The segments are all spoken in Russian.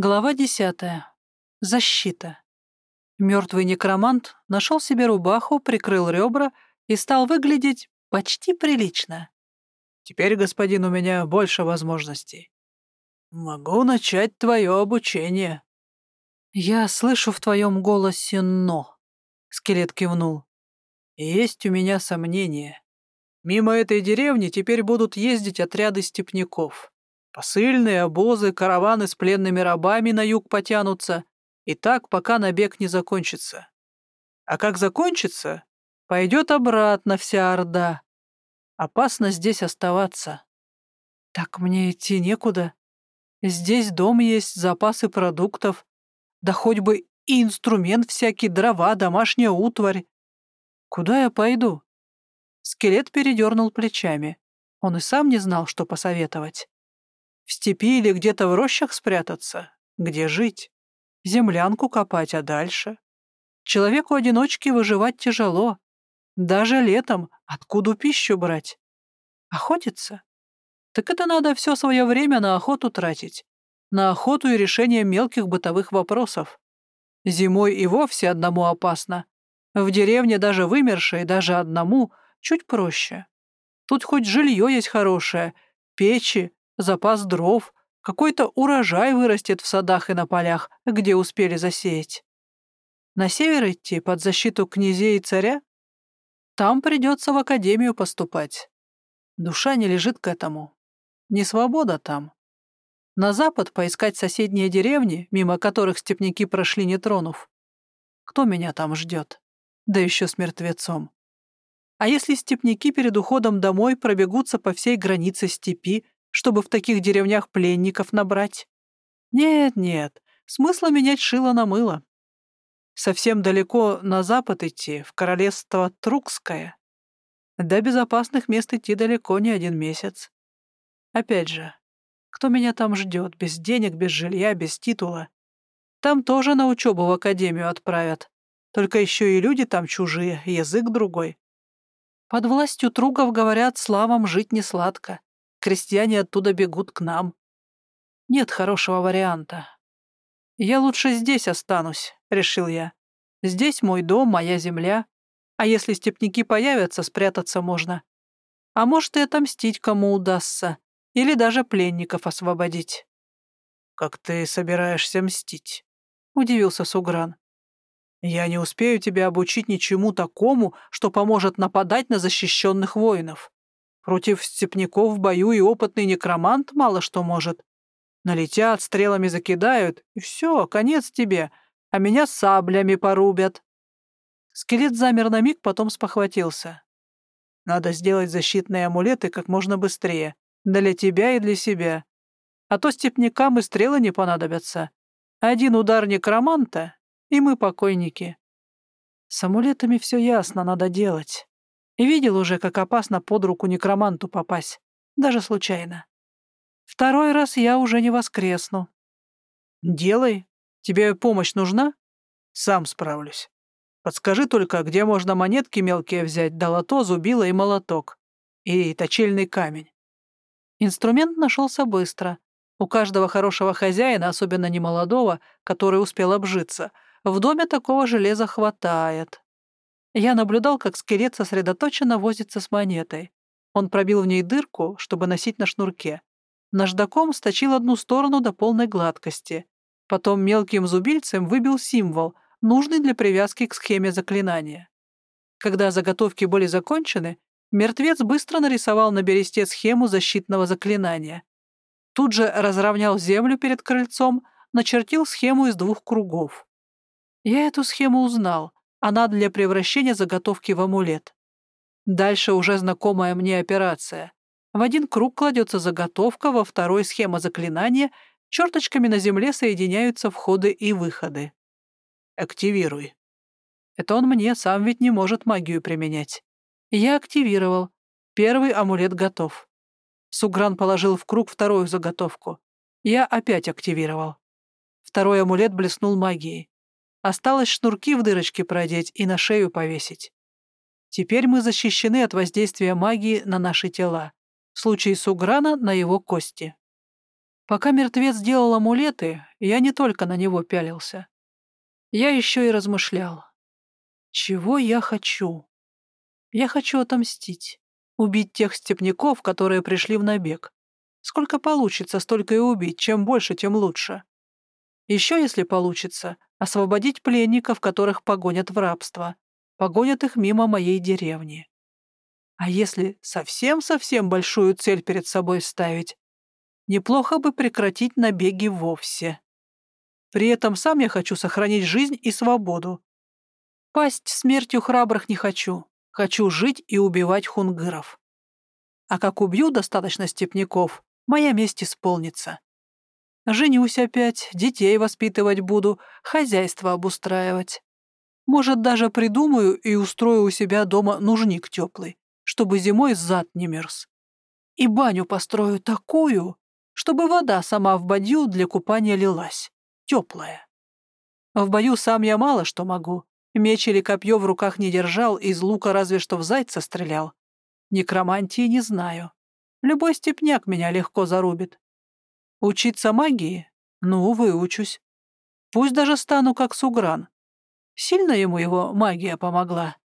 Глава десятая. Защита. Мертвый некромант нашел себе рубаху, прикрыл ребра и стал выглядеть почти прилично. «Теперь, господин, у меня больше возможностей. Могу начать твое обучение». «Я слышу в твоем голосе «но», — скелет кивнул. «Есть у меня сомнения. Мимо этой деревни теперь будут ездить отряды степняков. Посыльные, обозы, караваны с пленными рабами на юг потянутся, и так, пока набег не закончится. А как закончится, пойдет обратно вся Орда. Опасно здесь оставаться. Так мне идти некуда. Здесь дом есть, запасы продуктов, да хоть бы и инструмент всякий, дрова, домашняя утварь. Куда я пойду? Скелет передернул плечами. Он и сам не знал, что посоветовать. В степи или где-то в рощах спрятаться? Где жить? Землянку копать, а дальше? Человеку-одиночке выживать тяжело. Даже летом откуда пищу брать? Охотиться? Так это надо все свое время на охоту тратить. На охоту и решение мелких бытовых вопросов. Зимой и вовсе одному опасно. В деревне даже вымершей, даже одному, чуть проще. Тут хоть жилье есть хорошее, печи, запас дров, какой-то урожай вырастет в садах и на полях, где успели засеять. На север идти под защиту князей и царя? Там придется в академию поступать. Душа не лежит к этому. Не свобода там. На запад поискать соседние деревни, мимо которых степняки прошли не тронув. Кто меня там ждет? Да еще с мертвецом. А если степняки перед уходом домой пробегутся по всей границе степи, чтобы в таких деревнях пленников набрать. Нет-нет, смысла менять шило на мыло. Совсем далеко на запад идти, в королевство Трукское. До безопасных мест идти далеко не один месяц. Опять же, кто меня там ждет, без денег, без жилья, без титула? Там тоже на учебу в академию отправят. Только еще и люди там чужие, язык другой. Под властью Тругов, говорят, славам жить не сладко. Крестьяне оттуда бегут к нам. Нет хорошего варианта. Я лучше здесь останусь, решил я. Здесь мой дом, моя земля. А если степняки появятся, спрятаться можно. А может и отомстить кому удастся. Или даже пленников освободить. «Как ты собираешься мстить?» — удивился Сугран. «Я не успею тебя обучить ничему такому, что поможет нападать на защищенных воинов. Против степняков в бою и опытный некромант мало что может. Налетят, стрелами закидают, и все, конец тебе, а меня саблями порубят. Скелет замер на миг, потом спохватился. Надо сделать защитные амулеты как можно быстрее, для тебя и для себя. А то степнякам и стрелы не понадобятся. Один удар некроманта, и мы покойники. С амулетами все ясно, надо делать. Видел уже, как опасно под руку некроманту попасть, даже случайно. Второй раз я уже не воскресну. Делай. Тебе помощь нужна? Сам справлюсь. Подскажи только, где можно монетки мелкие взять, да лото, зубило и молоток. И точильный камень. Инструмент нашелся быстро. У каждого хорошего хозяина, особенно немолодого, который успел обжиться, в доме такого железа хватает. Я наблюдал, как скелет сосредоточенно возится с монетой. Он пробил в ней дырку, чтобы носить на шнурке. Наждаком сточил одну сторону до полной гладкости. Потом мелким зубильцем выбил символ, нужный для привязки к схеме заклинания. Когда заготовки были закончены, мертвец быстро нарисовал на бересте схему защитного заклинания. Тут же разровнял землю перед крыльцом, начертил схему из двух кругов. Я эту схему узнал — она для превращения заготовки в амулет. Дальше уже знакомая мне операция. В один круг кладется заготовка, во второй схема заклинания, черточками на земле соединяются входы и выходы. «Активируй». Это он мне, сам ведь не может магию применять. Я активировал. Первый амулет готов. Сугран положил в круг вторую заготовку. Я опять активировал. Второй амулет блеснул магией. Осталось шнурки в дырочке продеть и на шею повесить. Теперь мы защищены от воздействия магии на наши тела. В случае Суграна — на его кости. Пока мертвец делал амулеты, я не только на него пялился. Я еще и размышлял. Чего я хочу? Я хочу отомстить. Убить тех степняков, которые пришли в набег. Сколько получится, столько и убить. Чем больше, тем лучше. Еще, если получится, освободить пленников, которых погонят в рабство. Погонят их мимо моей деревни. А если совсем-совсем большую цель перед собой ставить, неплохо бы прекратить набеги вовсе. При этом сам я хочу сохранить жизнь и свободу. Пасть смертью храбрых не хочу. Хочу жить и убивать хунгыров. А как убью достаточно степняков, моя месть исполнится. Женюсь опять, детей воспитывать буду, хозяйство обустраивать. Может, даже придумаю и устрою у себя дома нужник теплый, чтобы зимой зад не мерз. И баню построю такую, чтобы вода сама в бадью для купания лилась, теплая. В бою сам я мало что могу. Меч или копье в руках не держал, из лука разве что в зайца стрелял. Некромантии не знаю. Любой степняк меня легко зарубит. Учиться магии? Ну, выучусь. Пусть даже стану как Сугран. Сильно ему его магия помогла.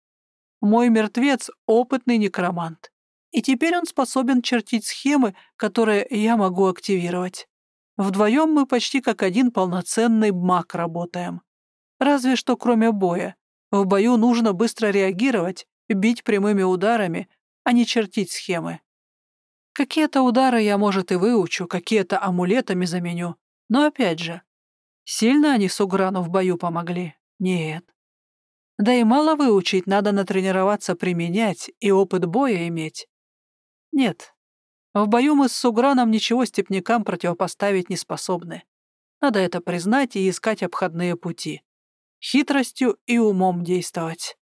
Мой мертвец — опытный некромант и теперь он способен чертить схемы, которые я могу активировать. Вдвоем мы почти как один полноценный маг работаем. Разве что кроме боя. В бою нужно быстро реагировать, бить прямыми ударами, а не чертить схемы. Какие-то удары я, может, и выучу, какие-то амулетами заменю. Но опять же, сильно они Суграну в бою помогли? Нет. Да и мало выучить, надо натренироваться применять и опыт боя иметь. Нет. В бою мы с Суграном ничего степнякам противопоставить не способны. Надо это признать и искать обходные пути. Хитростью и умом действовать.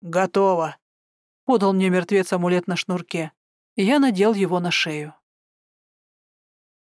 «Готово», — подал мне мертвец амулет на шнурке. Я надел его на шею.